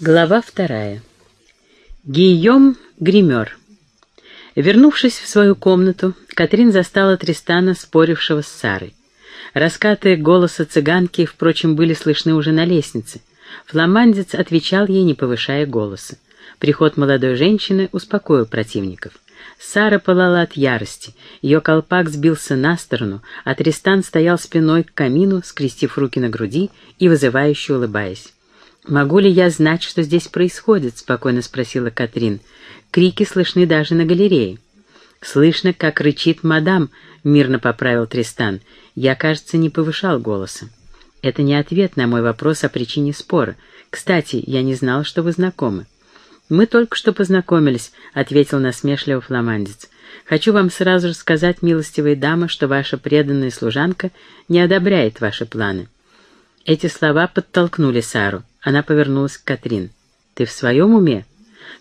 Глава вторая. Гийом гример. Вернувшись в свою комнату, Катрин застала Тристана, спорившего с Сарой. Раскаты голоса цыганки, впрочем, были слышны уже на лестнице. Фламандец отвечал ей, не повышая голоса. Приход молодой женщины успокоил противников. Сара пылала от ярости, ее колпак сбился на сторону, а Тристан стоял спиной к камину, скрестив руки на груди и вызывающе улыбаясь. «Могу ли я знать, что здесь происходит?» — спокойно спросила Катрин. Крики слышны даже на галерее. «Слышно, как рычит мадам», — мирно поправил Тристан. «Я, кажется, не повышал голоса». «Это не ответ на мой вопрос о причине спора. Кстати, я не знал, что вы знакомы». «Мы только что познакомились», — ответил насмешливо фламандец. «Хочу вам сразу же сказать, милостивые дамы, что ваша преданная служанка не одобряет ваши планы». Эти слова подтолкнули Сару. Она повернулась к Катрин. «Ты в своем уме?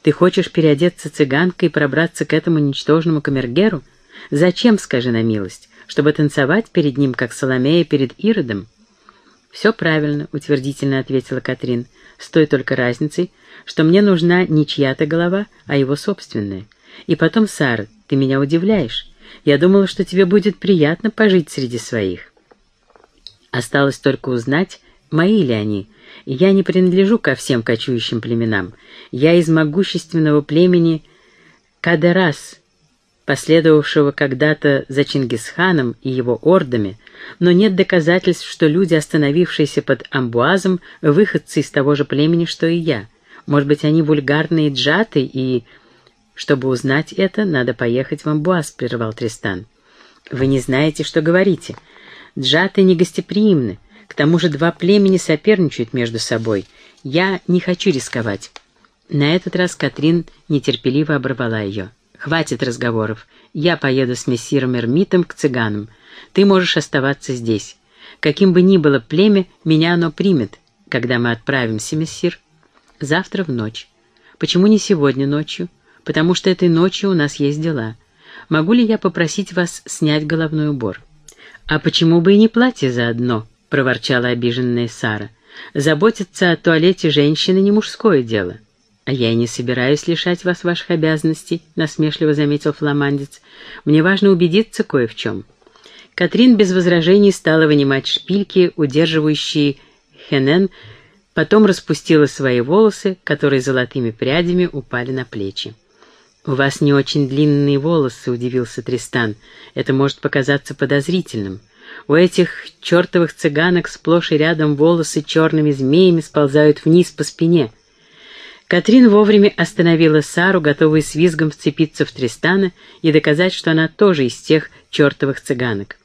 Ты хочешь переодеться цыганкой и пробраться к этому ничтожному камергеру? Зачем, скажи на милость, чтобы танцевать перед ним, как Соломея перед Иродом?» «Все правильно», — утвердительно ответила Катрин, «с той только разницей, что мне нужна не чья-то голова, а его собственная. И потом, Сара, ты меня удивляешь. Я думала, что тебе будет приятно пожить среди своих». Осталось только узнать, мои ли они, я не принадлежу ко всем кочующим племенам. Я из могущественного племени Кадерас, последовавшего когда-то за Чингисханом и его ордами, но нет доказательств, что люди, остановившиеся под Амбуазом, выходцы из того же племени, что и я. Может быть, они вульгарные джаты, и... Чтобы узнать это, надо поехать в Амбуаз, — прервал Тристан. Вы не знаете, что говорите. Джаты негостеприимны. К тому же два племени соперничают между собой. Я не хочу рисковать». На этот раз Катрин нетерпеливо оборвала ее. «Хватит разговоров. Я поеду с мессиром Эрмитом к цыганам. Ты можешь оставаться здесь. Каким бы ни было племя, меня оно примет, когда мы отправимся, мессир. Завтра в ночь. Почему не сегодня ночью? Потому что этой ночью у нас есть дела. Могу ли я попросить вас снять головной убор? А почему бы и не платье заодно?» — проворчала обиженная Сара. «Заботиться о туалете женщины не мужское дело». «А я и не собираюсь лишать вас ваших обязанностей», — насмешливо заметил фламандец. «Мне важно убедиться кое в чем». Катрин без возражений стала вынимать шпильки, удерживающие Хенен, потом распустила свои волосы, которые золотыми прядями упали на плечи. «У вас не очень длинные волосы», — удивился Тристан. «Это может показаться подозрительным. У этих чертовых цыганок сплошь и рядом волосы черными змеями сползают вниз по спине. Катрин вовремя остановила Сару, готовую с визгом вцепиться в Тристана и доказать, что она тоже из тех чертовых цыганок.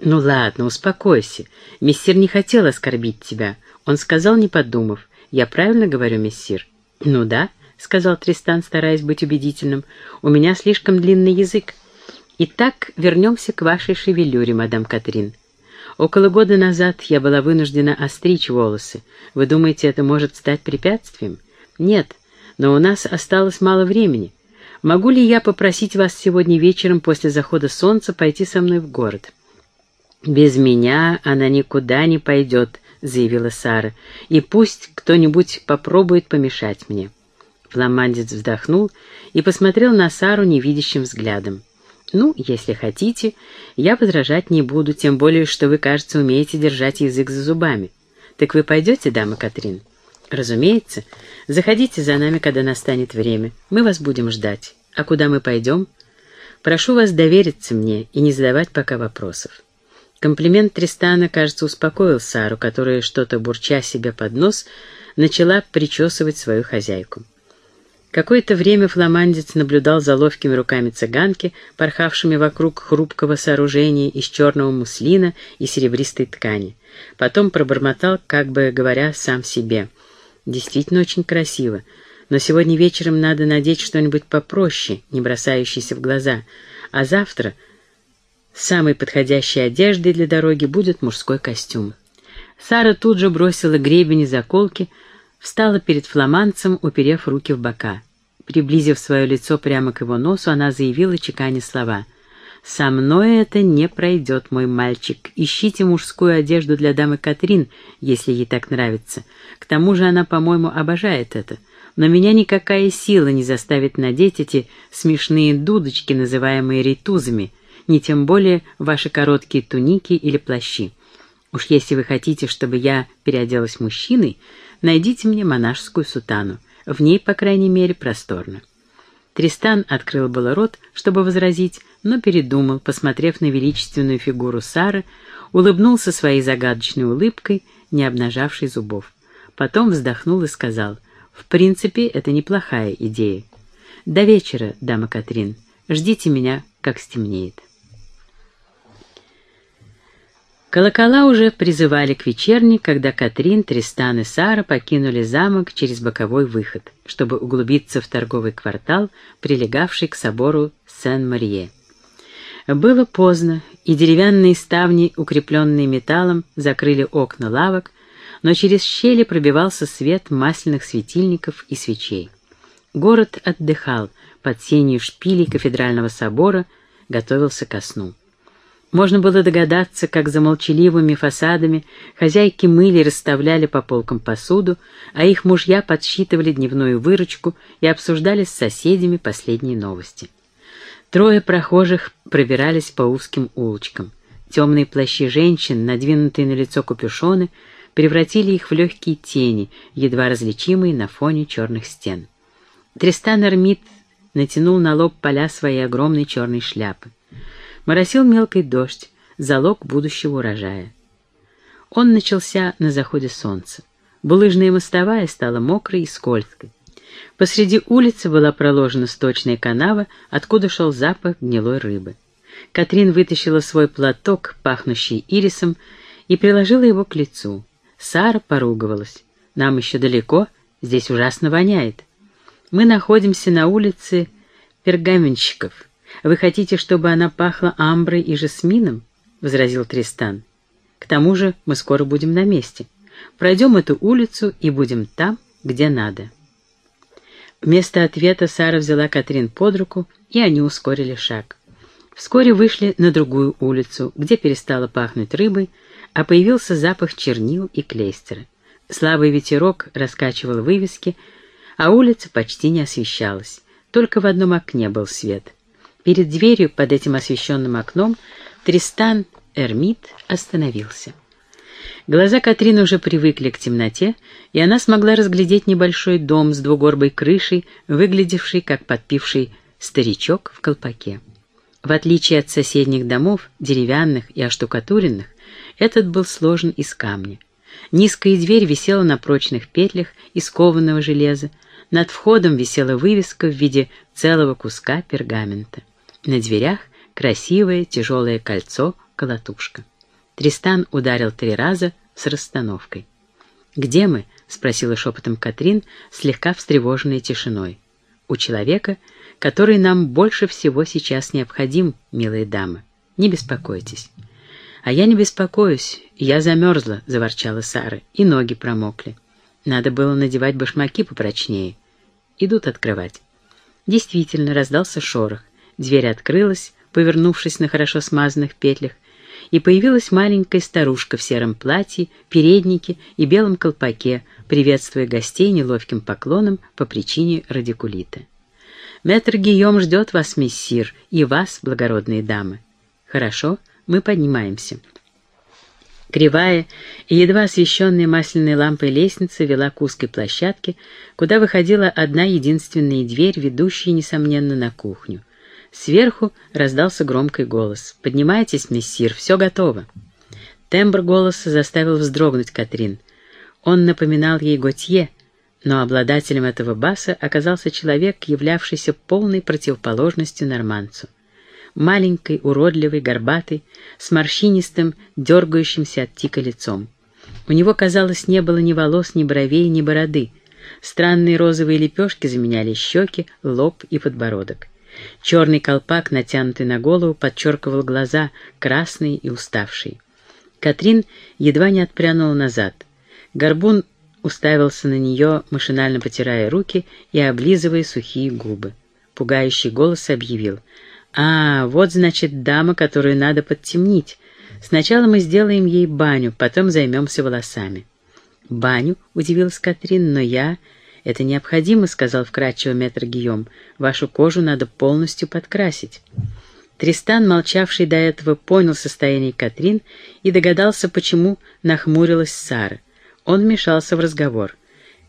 «Ну ладно, успокойся. Мессир не хотел оскорбить тебя. Он сказал, не подумав. Я правильно говорю, мессир?» «Ну да», — сказал Тристан, стараясь быть убедительным. «У меня слишком длинный язык. Итак, вернемся к вашей шевелюре, мадам Катрин. Около года назад я была вынуждена остричь волосы. Вы думаете, это может стать препятствием? Нет, но у нас осталось мало времени. Могу ли я попросить вас сегодня вечером после захода солнца пойти со мной в город? Без меня она никуда не пойдет, заявила Сара, и пусть кто-нибудь попробует помешать мне. Фламандец вздохнул и посмотрел на Сару невидящим взглядом. «Ну, если хотите, я возражать не буду, тем более, что вы, кажется, умеете держать язык за зубами. Так вы пойдете, дама Катрин?» «Разумеется. Заходите за нами, когда настанет время. Мы вас будем ждать. А куда мы пойдем?» «Прошу вас довериться мне и не задавать пока вопросов». Комплимент Тристана, кажется, успокоил Сару, которая, что-то бурча себе под нос, начала причесывать свою хозяйку. Какое-то время фламандец наблюдал за ловкими руками цыганки, порхавшими вокруг хрупкого сооружения из черного муслина и серебристой ткани. Потом пробормотал, как бы говоря сам себе. «Действительно очень красиво, но сегодня вечером надо надеть что-нибудь попроще, не бросающееся в глаза, а завтра самой подходящей одеждой для дороги будет мужской костюм». Сара тут же бросила гребень и заколки, встала перед фламандцем, уперев руки в бока. Приблизив свое лицо прямо к его носу, она заявила, чеканя слова. «Со мной это не пройдет, мой мальчик. Ищите мужскую одежду для дамы Катрин, если ей так нравится. К тому же она, по-моему, обожает это. Но меня никакая сила не заставит надеть эти смешные дудочки, называемые ритузами, не тем более ваши короткие туники или плащи. Уж если вы хотите, чтобы я переоделась мужчиной, найдите мне монашескую сутану. В ней, по крайней мере, просторно». Тристан открыл было рот, чтобы возразить, но передумал, посмотрев на величественную фигуру Сары, улыбнулся своей загадочной улыбкой, не обнажавшей зубов. Потом вздохнул и сказал, «В принципе, это неплохая идея. До вечера, дама Катрин, ждите меня, как стемнеет». Колокола уже призывали к вечерне, когда Катрин, Тристан и Сара покинули замок через боковой выход, чтобы углубиться в торговый квартал, прилегавший к собору Сен-Марье. Было поздно, и деревянные ставни, укрепленные металлом, закрыли окна лавок, но через щели пробивался свет масляных светильников и свечей. Город отдыхал под сенью шпилей кафедрального собора, готовился ко сну. Можно было догадаться, как за молчаливыми фасадами хозяйки мыли и расставляли по полкам посуду, а их мужья подсчитывали дневную выручку и обсуждали с соседями последние новости. Трое прохожих пробирались по узким улочкам. Темные плащи женщин, надвинутые на лицо капюшоны, превратили их в легкие тени, едва различимые на фоне черных стен. Тристан Эрмит натянул на лоб поля своей огромной черной шляпы. Моросил мелкий дождь, залог будущего урожая. Он начался на заходе солнца. Булыжная мостовая стала мокрой и скользкой. Посреди улицы была проложена сточная канава, откуда шел запах гнилой рыбы. Катрин вытащила свой платок, пахнущий ирисом, и приложила его к лицу. Сара поругивалась. «Нам еще далеко, здесь ужасно воняет. Мы находимся на улице пергаменщиков». «Вы хотите, чтобы она пахла амброй и жасмином?» — возразил Тристан. «К тому же мы скоро будем на месте. Пройдем эту улицу и будем там, где надо». Вместо ответа Сара взяла Катрин под руку, и они ускорили шаг. Вскоре вышли на другую улицу, где перестало пахнуть рыбой, а появился запах чернил и клейстера. Слабый ветерок раскачивал вывески, а улица почти не освещалась. Только в одном окне был свет — Перед дверью под этим освещенным окном Тристан Эрмит остановился. Глаза Катрины уже привыкли к темноте, и она смогла разглядеть небольшой дом с двугорбой крышей, выглядевший как подпивший старичок в колпаке. В отличие от соседних домов, деревянных и оштукатуренных, этот был сложен из камня. Низкая дверь висела на прочных петлях из кованого железа, над входом висела вывеска в виде целого куска пергамента. На дверях красивое тяжелое кольцо-колотушка. Тристан ударил три раза с расстановкой. «Где мы?» — спросила шепотом Катрин, слегка встревоженной тишиной. «У человека, который нам больше всего сейчас необходим, милые дамы. Не беспокойтесь». «А я не беспокоюсь, я замерзла», — заворчала Сара, — «и ноги промокли. Надо было надевать башмаки попрочнее. Идут открывать». Действительно, раздался шорох. Дверь открылась, повернувшись на хорошо смазанных петлях, и появилась маленькая старушка в сером платье, переднике и белом колпаке, приветствуя гостей неловким поклоном по причине радикулита. «Мэтр Гийом ждет вас, мессир, и вас, благородные дамы». «Хорошо, мы поднимаемся». Кривая и едва освещенная масляной лампой лестница вела к узкой площадке, куда выходила одна единственная дверь, ведущая, несомненно, на кухню. Сверху раздался громкий голос. «Поднимайтесь, мессир, все готово». Тембр голоса заставил вздрогнуть Катрин. Он напоминал ей Готье, но обладателем этого баса оказался человек, являвшийся полной противоположностью норманцу. Маленький, уродливый, горбатый, с морщинистым, дергающимся от тика лицом. У него, казалось, не было ни волос, ни бровей, ни бороды. Странные розовые лепешки заменяли щеки, лоб и подбородок. Черный колпак, натянутый на голову, подчеркивал глаза, красные и уставшие. Катрин едва не отпрянула назад. Горбун уставился на нее, машинально потирая руки и облизывая сухие губы. Пугающий голос объявил. «А, вот, значит, дама, которую надо подтемнить. Сначала мы сделаем ей баню, потом займемся волосами». «Баню?» — удивилась Катрин, — «но я...» «Это необходимо», — сказал вкратчиво метр Гийом. «Вашу кожу надо полностью подкрасить». Тристан, молчавший до этого, понял состояние Катрин и догадался, почему нахмурилась Сара. Он вмешался в разговор.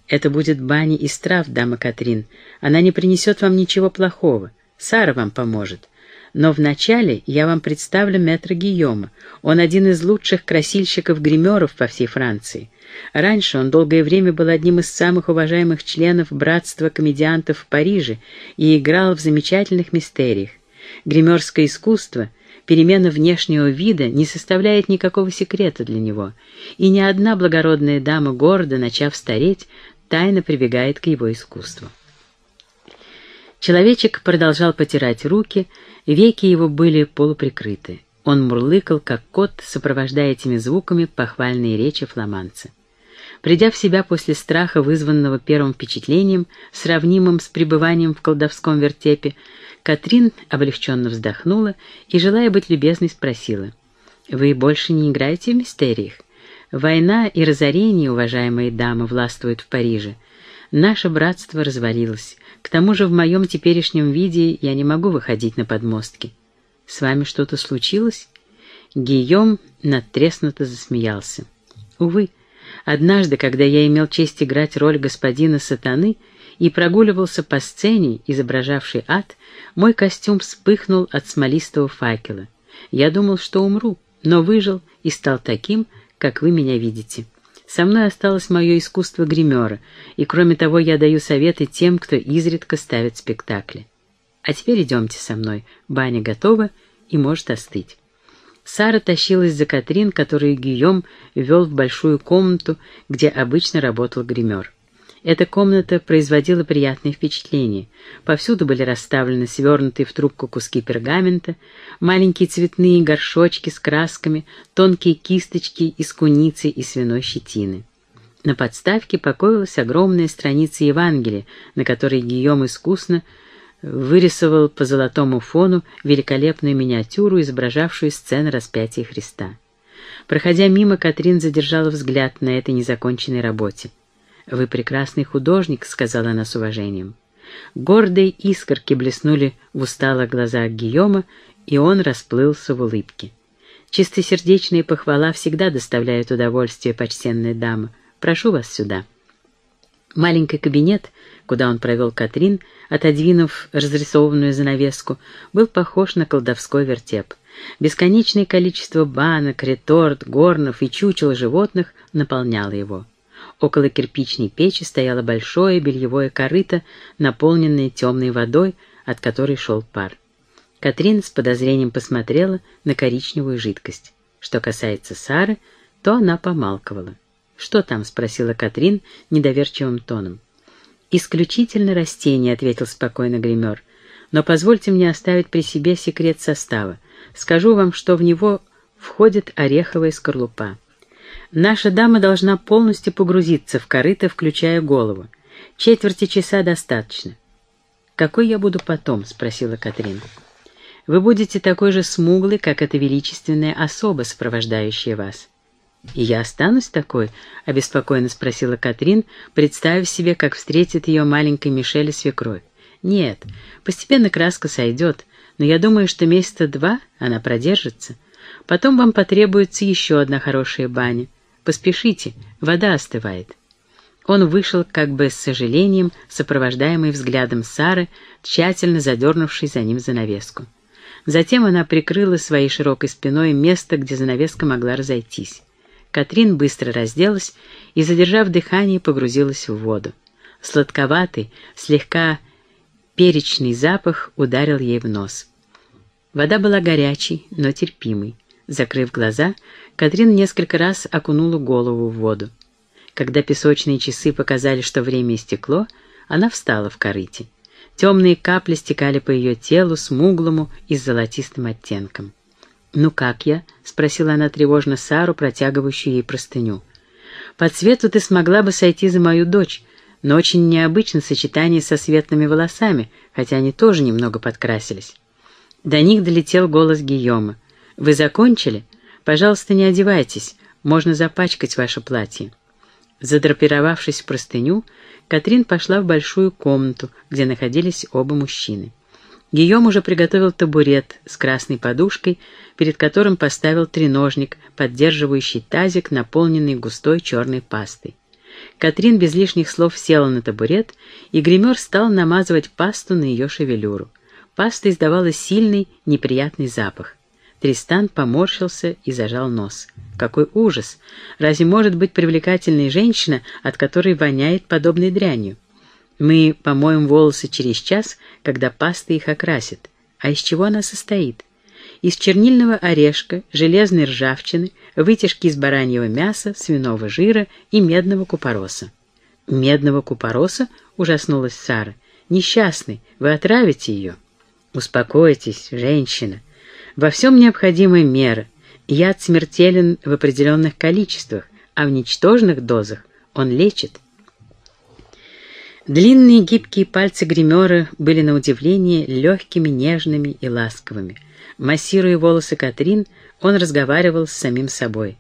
«Это будет баня из трав, дама Катрин. Она не принесет вам ничего плохого. Сара вам поможет. Но вначале я вам представлю мэтра Гийома. Он один из лучших красильщиков-гримеров по всей Франции. Раньше он долгое время был одним из самых уважаемых членов Братства комедиантов в Париже и играл в замечательных мистериях. Гримерское искусство, перемена внешнего вида не составляет никакого секрета для него, и ни одна благородная дама города, начав стареть, тайно прибегает к его искусству. Человечек продолжал потирать руки, веки его были полуприкрыты. Он мурлыкал, как кот, сопровождая этими звуками похвальные речи фламанца. Придя в себя после страха, вызванного первым впечатлением, сравнимым с пребыванием в колдовском вертепе, Катрин облегченно вздохнула и, желая быть любезной, спросила. «Вы больше не играете в мистериях? Война и разорение, уважаемые дамы, властвуют в Париже. Наше братство развалилось. К тому же в моем теперешнем виде я не могу выходить на подмостки. С вами что-то случилось?» Гийом надтреснуто засмеялся. «Увы, однажды, когда я имел честь играть роль господина сатаны и прогуливался по сцене, изображавшей ад, мой костюм вспыхнул от смолистого факела. Я думал, что умру, но выжил и стал таким, как вы меня видите. Со мной осталось мое искусство гримера, и кроме того я даю советы тем, кто изредка ставит спектакли. А теперь идемте со мной, баня готова и может остыть. Сара тащилась за Катрин, которую Гийом вел в большую комнату, где обычно работал гример. Эта комната производила приятное впечатление. Повсюду были расставлены свернутые в трубку куски пергамента, маленькие цветные горшочки с красками, тонкие кисточки из куницы и свиной щетины. На подставке покоилась огромная страница Евангелия, на которой Гийом искусно вырисовал по золотому фону великолепную миниатюру, изображавшую сцену распятия Христа. Проходя мимо, Катрин задержала взгляд на этой незаконченной работе. «Вы прекрасный художник», — сказала она с уважением. Гордые искорки блеснули в усталых глазах Гийома, и он расплылся в улыбке. Чистосердечная похвала всегда доставляет удовольствие, почтенная дама. Прошу вас сюда. Маленький кабинет, куда он провел Катрин, отодвинув разрисованную занавеску, был похож на колдовской вертеп. Бесконечное количество банок, реторт, горнов и чучел животных наполняло его. Около кирпичной печи стояло большое бельевое корыто, наполненное темной водой, от которой шел пар. Катрин с подозрением посмотрела на коричневую жидкость. Что касается Сары, то она помалковала. «Что там?» — спросила Катрин недоверчивым тоном. «Исключительно растение», — ответил спокойно гример. «Но позвольте мне оставить при себе секрет состава. Скажу вам, что в него входит ореховая скорлупа. Наша дама должна полностью погрузиться в корыто, включая голову. Четверти часа достаточно. «Какой я буду потом?» — спросила Катрин. «Вы будете такой же смуглый, как эта величественная особа, сопровождающая вас». «И я останусь такой?» — обеспокоенно спросила Катрин, представив себе, как встретит ее маленькой Мишель свекровь. «Нет, постепенно краска сойдет, но я думаю, что месяца два она продержится. Потом вам потребуется еще одна хорошая баня. Поспешите, вода остывает». Он вышел как бы с сожалением, сопровождаемый взглядом Сары, тщательно задернувшей за ним занавеску. Затем она прикрыла своей широкой спиной место, где занавеска могла разойтись. Катрин быстро разделась и, задержав дыхание, погрузилась в воду. Сладковатый, слегка перечный запах ударил ей в нос. Вода была горячей, но терпимой. Закрыв глаза, Катрин несколько раз окунула голову в воду. Когда песочные часы показали, что время истекло, она встала в корыте. Темные капли стекали по ее телу, смуглому и с золотистым оттенком. «Ну как я?» — спросила она тревожно Сару, протягивающую ей простыню. «По цвету ты смогла бы сойти за мою дочь, но очень необычно сочетание со светлыми волосами, хотя они тоже немного подкрасились». До них долетел голос Гийома. «Вы закончили? Пожалуйста, не одевайтесь, можно запачкать ваше платье». Задрапировавшись в простыню, Катрин пошла в большую комнату, где находились оба мужчины. Гийом уже приготовил табурет с красной подушкой, перед которым поставил треножник, поддерживающий тазик, наполненный густой черной пастой. Катрин без лишних слов села на табурет, и гример стал намазывать пасту на ее шевелюру. Паста издавала сильный, неприятный запах. Тристан поморщился и зажал нос. Какой ужас! Разве может быть привлекательной женщина, от которой воняет подобной дрянью? Мы помоем волосы через час, когда паста их окрасит. А из чего она состоит? Из чернильного орешка, железной ржавчины, вытяжки из бараньего мяса, свиного жира и медного купороса. «Медного купороса?» — ужаснулась Сара. «Несчастный, вы отравите ее». «Успокойтесь, женщина. Во всем необходимая мера. Яд смертелен в определенных количествах, а в ничтожных дозах он лечит. Длинные гибкие пальцы гримера были на удивление легкими, нежными и ласковыми. Массируя волосы Катрин, он разговаривал с самим собой.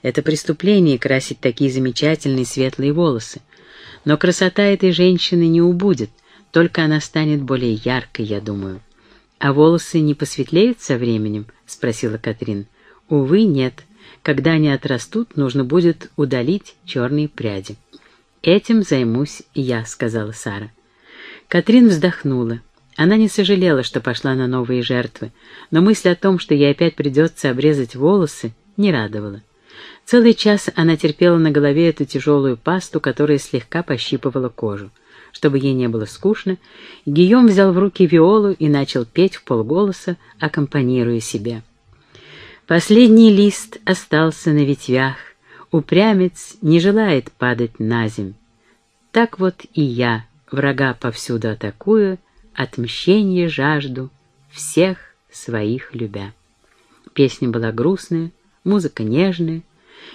Это преступление — красить такие замечательные светлые волосы. Но красота этой женщины не убудет, только она станет более яркой, я думаю. «А волосы не посветлеют со временем?» — спросила Катрин. «Увы, нет. Когда они отрастут, нужно будет удалить черные пряди». «Этим займусь я», — сказала Сара. Катрин вздохнула. Она не сожалела, что пошла на новые жертвы, но мысль о том, что ей опять придется обрезать волосы, не радовала. Целый час она терпела на голове эту тяжелую пасту, которая слегка пощипывала кожу. Чтобы ей не было скучно, Гийом взял в руки виолу и начал петь в полголоса, аккомпанируя себе. Последний лист остался на ветвях, упрямец не желает падать на земь. Так вот и я, врага повсюду атакую, отмщение жажду, всех своих любя. Песня была грустная, музыка нежная,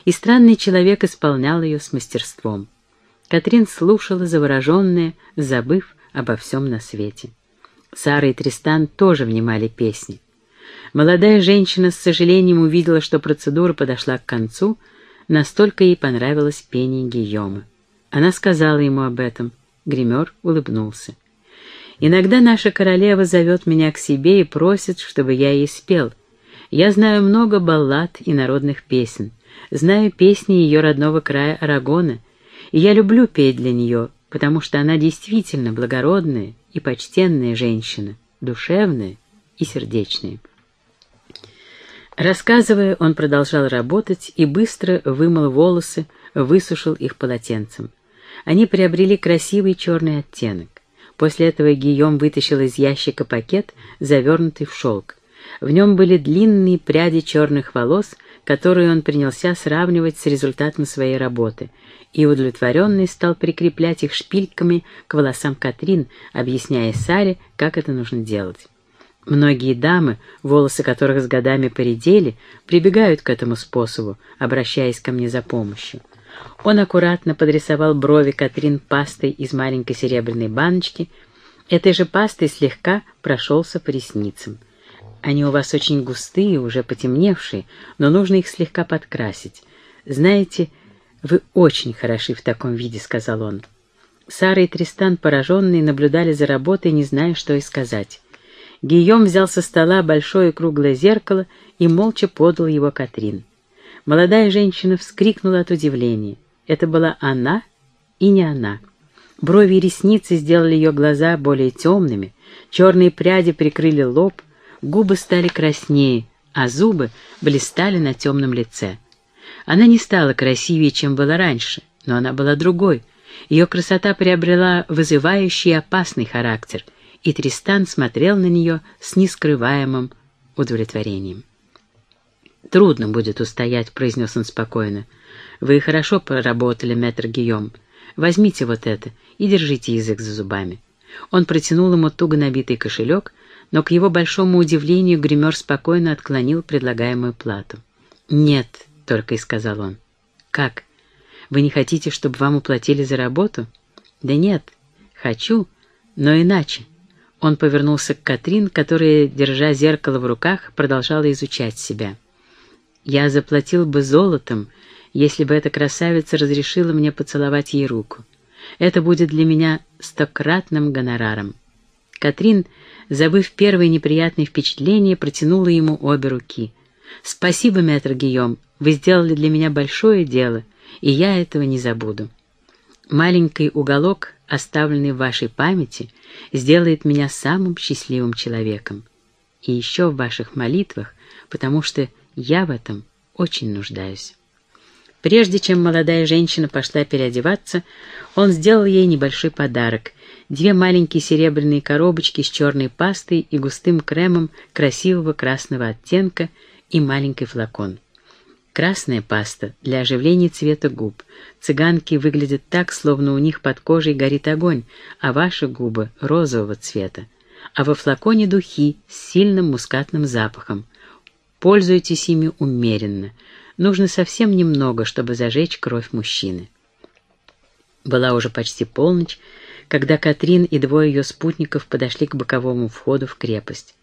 и странный человек исполнял ее с мастерством. Катрин слушала завороженная, забыв обо всем на свете. Сара и Тристан тоже внимали песни. Молодая женщина с сожалением увидела, что процедура подошла к концу, настолько ей понравилось пение Гийома. Она сказала ему об этом. Гример улыбнулся. «Иногда наша королева зовет меня к себе и просит, чтобы я ей спел. Я знаю много баллад и народных песен, знаю песни ее родного края Арагона — и я люблю петь для нее, потому что она действительно благородная и почтенная женщина, душевная и сердечная. Рассказывая, он продолжал работать и быстро вымыл волосы, высушил их полотенцем. Они приобрели красивый черный оттенок. После этого Гийом вытащил из ящика пакет, завернутый в шелк. В нем были длинные пряди черных волос, которые он принялся сравнивать с результатом своей работы, и удовлетворенный стал прикреплять их шпильками к волосам Катрин, объясняя Саре, как это нужно делать. Многие дамы, волосы которых с годами поредели, прибегают к этому способу, обращаясь ко мне за помощью. Он аккуратно подрисовал брови Катрин пастой из маленькой серебряной баночки, этой же пастой слегка прошелся по ресницам. Они у вас очень густые, уже потемневшие, но нужно их слегка подкрасить. Знаете, вы очень хороши в таком виде», — сказал он. Сара и Тристан, пораженные, наблюдали за работой, не зная, что и сказать. Гийом взял со стола большое круглое зеркало и молча подал его Катрин. Молодая женщина вскрикнула от удивления. Это была она и не она. Брови и ресницы сделали ее глаза более темными, черные пряди прикрыли лоб, губы стали краснее, а зубы блистали на темном лице. Она не стала красивее, чем была раньше, но она была другой. Ее красота приобрела вызывающий и опасный характер, и Тристан смотрел на нее с нескрываемым удовлетворением. «Трудно будет устоять», — произнес он спокойно. «Вы хорошо поработали, мэтр Гийом. Возьмите вот это и держите язык за зубами». Он протянул ему туго набитый кошелек, но к его большому удивлению гример спокойно отклонил предлагаемую плату. «Нет», — только и сказал он. «Как? Вы не хотите, чтобы вам уплатили за работу?» «Да нет, хочу, но иначе. Он повернулся к Катрин, которая, держа зеркало в руках, продолжала изучать себя. «Я заплатил бы золотом, если бы эта красавица разрешила мне поцеловать ей руку. Это будет для меня стократным гонораром». Катрин, забыв первые неприятные впечатления, протянула ему обе руки. «Спасибо, мэтр Гийом, вы сделали для меня большое дело, и я этого не забуду. Маленький уголок, оставленный в вашей памяти, сделает меня самым счастливым человеком. И еще в ваших молитвах, потому что я в этом очень нуждаюсь». Прежде чем молодая женщина пошла переодеваться, он сделал ей небольшой подарок — две маленькие серебряные коробочки с черной пастой и густым кремом красивого красного оттенка и маленький флакон. Красная паста для оживления цвета губ. Цыганки выглядят так, словно у них под кожей горит огонь, а ваши губы розового цвета. А во флаконе духи с сильным мускатным запахом. Пользуйтесь ими умеренно — Нужно совсем немного, чтобы зажечь кровь мужчины. Была уже почти полночь, когда Катрин и двое ее спутников подошли к боковому входу в крепость.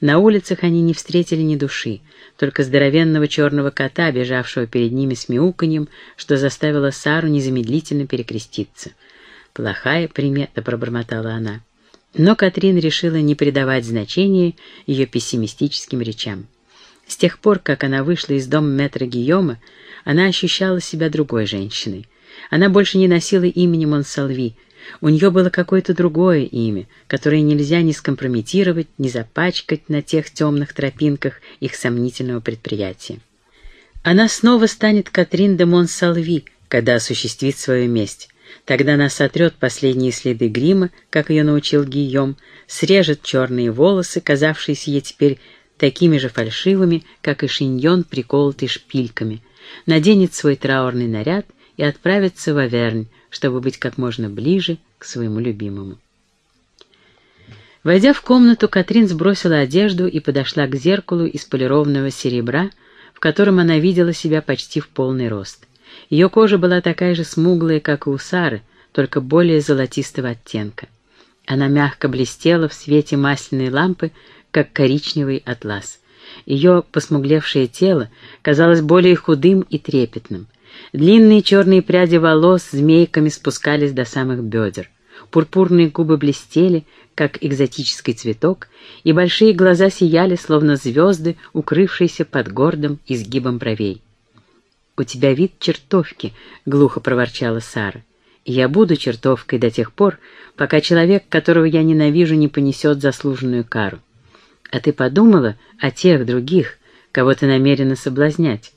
На улицах они не встретили ни души, только здоровенного черного кота, бежавшего перед ними с мяуканьем, что заставило Сару незамедлительно перекреститься. «Плохая примета», — пробормотала она. Но Катрин решила не придавать значения ее пессимистическим речам. С тех пор, как она вышла из дома мэтра Гийома, она ощущала себя другой женщиной. Она больше не носила имени Монсалви. У нее было какое-то другое имя, которое нельзя ни скомпрометировать, ни запачкать на тех темных тропинках их сомнительного предприятия. Она снова станет Катрин де Монсалви, когда осуществит свою месть. Тогда она сотрет последние следы грима, как ее научил Гийом, срежет черные волосы, казавшиеся ей теперь такими же фальшивыми, как и шиньон, приколотый шпильками, наденет свой траурный наряд и отправится в Авернь, чтобы быть как можно ближе к своему любимому. Войдя в комнату, Катрин сбросила одежду и подошла к зеркалу из полированного серебра, в котором она видела себя почти в полный рост. Ее кожа была такая же смуглая, как и у Сары, только более золотистого оттенка. Она мягко блестела в свете масляной лампы, как коричневый атлас. Ее посмуглевшее тело казалось более худым и трепетным. Длинные черные пряди волос змейками спускались до самых бедер. Пурпурные губы блестели, как экзотический цветок, и большие глаза сияли, словно звезды, укрывшиеся под гордым изгибом бровей. «У тебя вид чертовки», — глухо проворчала Сара. «Я буду чертовкой до тех пор, пока человек, которого я ненавижу, не понесет заслуженную кару. А ты подумала о тех других, кого ты намерена соблазнять?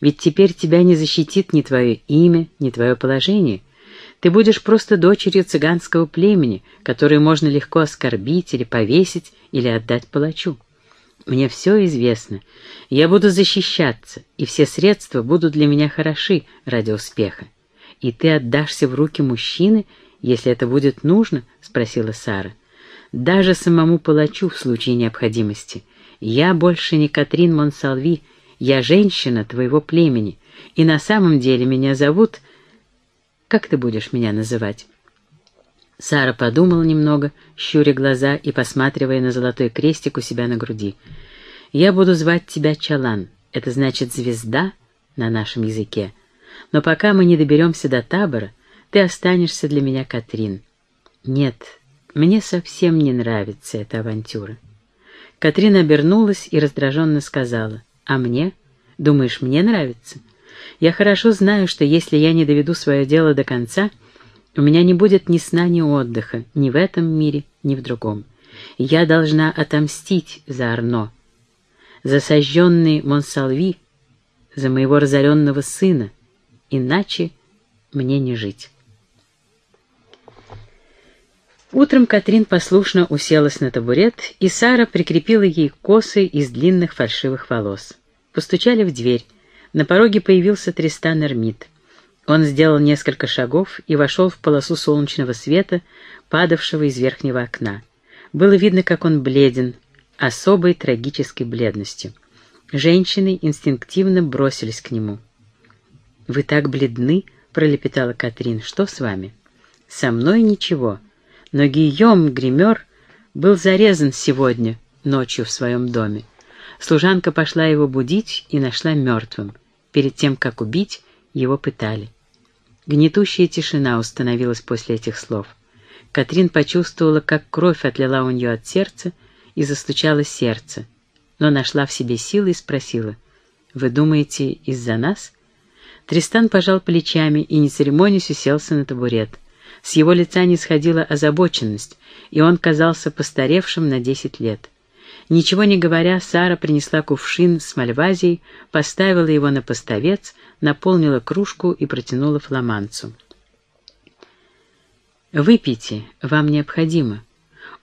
Ведь теперь тебя не защитит ни твое имя, ни твое положение. Ты будешь просто дочерью цыганского племени, которую можно легко оскорбить или повесить, или отдать палачу. Мне все известно. Я буду защищаться, и все средства будут для меня хороши ради успеха. И ты отдашься в руки мужчины, если это будет нужно? — спросила Сара даже самому палачу в случае необходимости. Я больше не Катрин Монсалви, я женщина твоего племени, и на самом деле меня зовут... Как ты будешь меня называть?» Сара подумала немного, щуря глаза и посматривая на золотой крестик у себя на груди. «Я буду звать тебя Чалан. Это значит «звезда» на нашем языке. Но пока мы не доберемся до табора, ты останешься для меня Катрин. Нет, мне совсем не нравится эта авантюра. Катрина обернулась и раздраженно сказала, «А мне? Думаешь, мне нравится? Я хорошо знаю, что если я не доведу свое дело до конца, у меня не будет ни сна, ни отдыха, ни в этом мире, ни в другом. Я должна отомстить за Арно, за сожженный Монсалви, за моего разоренного сына, иначе мне не жить». Утром Катрин послушно уселась на табурет, и Сара прикрепила ей косы из длинных фальшивых волос. Постучали в дверь. На пороге появился Тристан Эрмит. Он сделал несколько шагов и вошел в полосу солнечного света, падавшего из верхнего окна. Было видно, как он бледен, особой трагической бледностью. Женщины инстинктивно бросились к нему. «Вы так бледны», — пролепетала Катрин. «Что с вами?» «Со мной ничего». Но Гийом, гример, был зарезан сегодня ночью в своем доме. Служанка пошла его будить и нашла мертвым. Перед тем, как убить, его пытали. Гнетущая тишина установилась после этих слов. Катрин почувствовала, как кровь отлила у нее от сердца и застучало сердце, но нашла в себе силы и спросила, «Вы думаете, из-за нас?» Тристан пожал плечами и, не церемонясь, уселся на табурет. С его лица не сходила озабоченность, и он казался постаревшим на десять лет. Ничего не говоря, Сара принесла кувшин с мальвазией, поставила его на поставец, наполнила кружку и протянула фламанцу. «Выпейте, вам необходимо».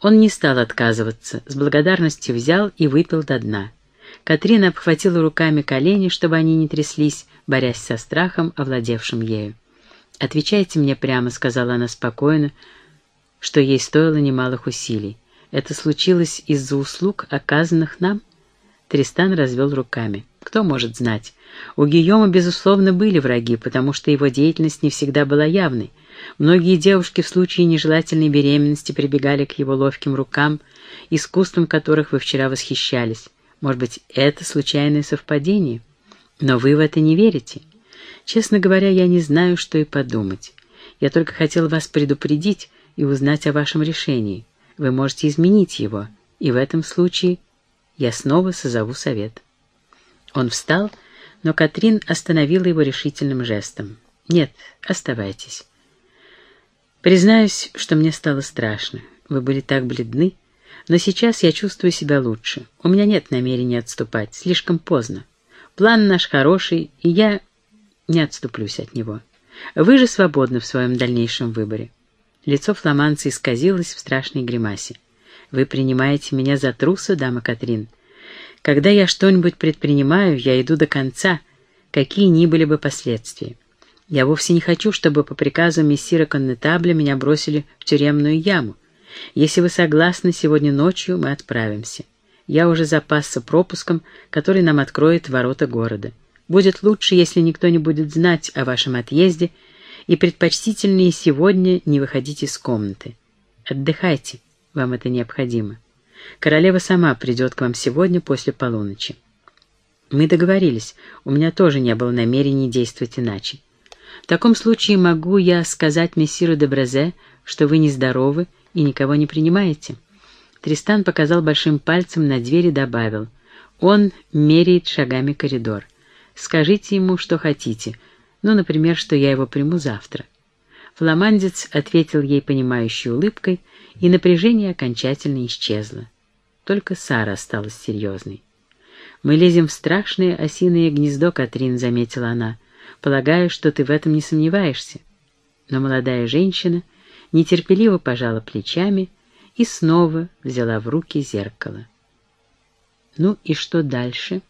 Он не стал отказываться, с благодарностью взял и выпил до дна. Катрина обхватила руками колени, чтобы они не тряслись, борясь со страхом, овладевшим ею. «Отвечайте мне прямо», — сказала она спокойно, что ей стоило немалых усилий. «Это случилось из-за услуг, оказанных нам?» Тристан развел руками. «Кто может знать? У Гийома, безусловно, были враги, потому что его деятельность не всегда была явной. Многие девушки в случае нежелательной беременности прибегали к его ловким рукам, искусством которых вы вчера восхищались. Может быть, это случайное совпадение? Но вы в это не верите. Честно говоря, я не знаю, что и подумать. Я только хотел вас предупредить и узнать о вашем решении. Вы можете изменить его, и в этом случае я снова созову совет». Он встал, но Катрин остановила его решительным жестом. «Нет, оставайтесь. Признаюсь, что мне стало страшно. Вы были так бледны, но сейчас я чувствую себя лучше. У меня нет намерения отступать, слишком поздно. План наш хороший, и я не отступлюсь от него. Вы же свободны в своем дальнейшем выборе. Лицо фламанца исказилось в страшной гримасе. Вы принимаете меня за труса, дама Катрин. Когда я что-нибудь предпринимаю, я иду до конца, какие ни были бы последствия. Я вовсе не хочу, чтобы по приказу мессира Коннетабля меня бросили в тюремную яму. Если вы согласны, сегодня ночью мы отправимся. Я уже запасся пропуском, который нам откроет ворота города. Будет лучше, если никто не будет знать о вашем отъезде, и предпочтительнее сегодня не выходить из комнаты. Отдыхайте, вам это необходимо. Королева сама придет к вам сегодня после полуночи. Мы договорились, у меня тоже не было намерений действовать иначе. В таком случае могу я сказать мессиру де Брезе, что вы нездоровы и никого не принимаете?» Тристан показал большим пальцем на дверь и добавил. «Он меряет шагами коридор. Скажите ему, что хотите. Ну, например, что я его приму завтра». Фламандец ответил ей понимающей улыбкой, и напряжение окончательно исчезло. Только Сара осталась серьезной. «Мы лезем в страшное осиное гнездо, Катрин», — заметила она. Полагаю, что ты в этом не сомневаешься. Но молодая женщина нетерпеливо пожала плечами и снова взяла в руки зеркало. «Ну и что дальше?»